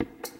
you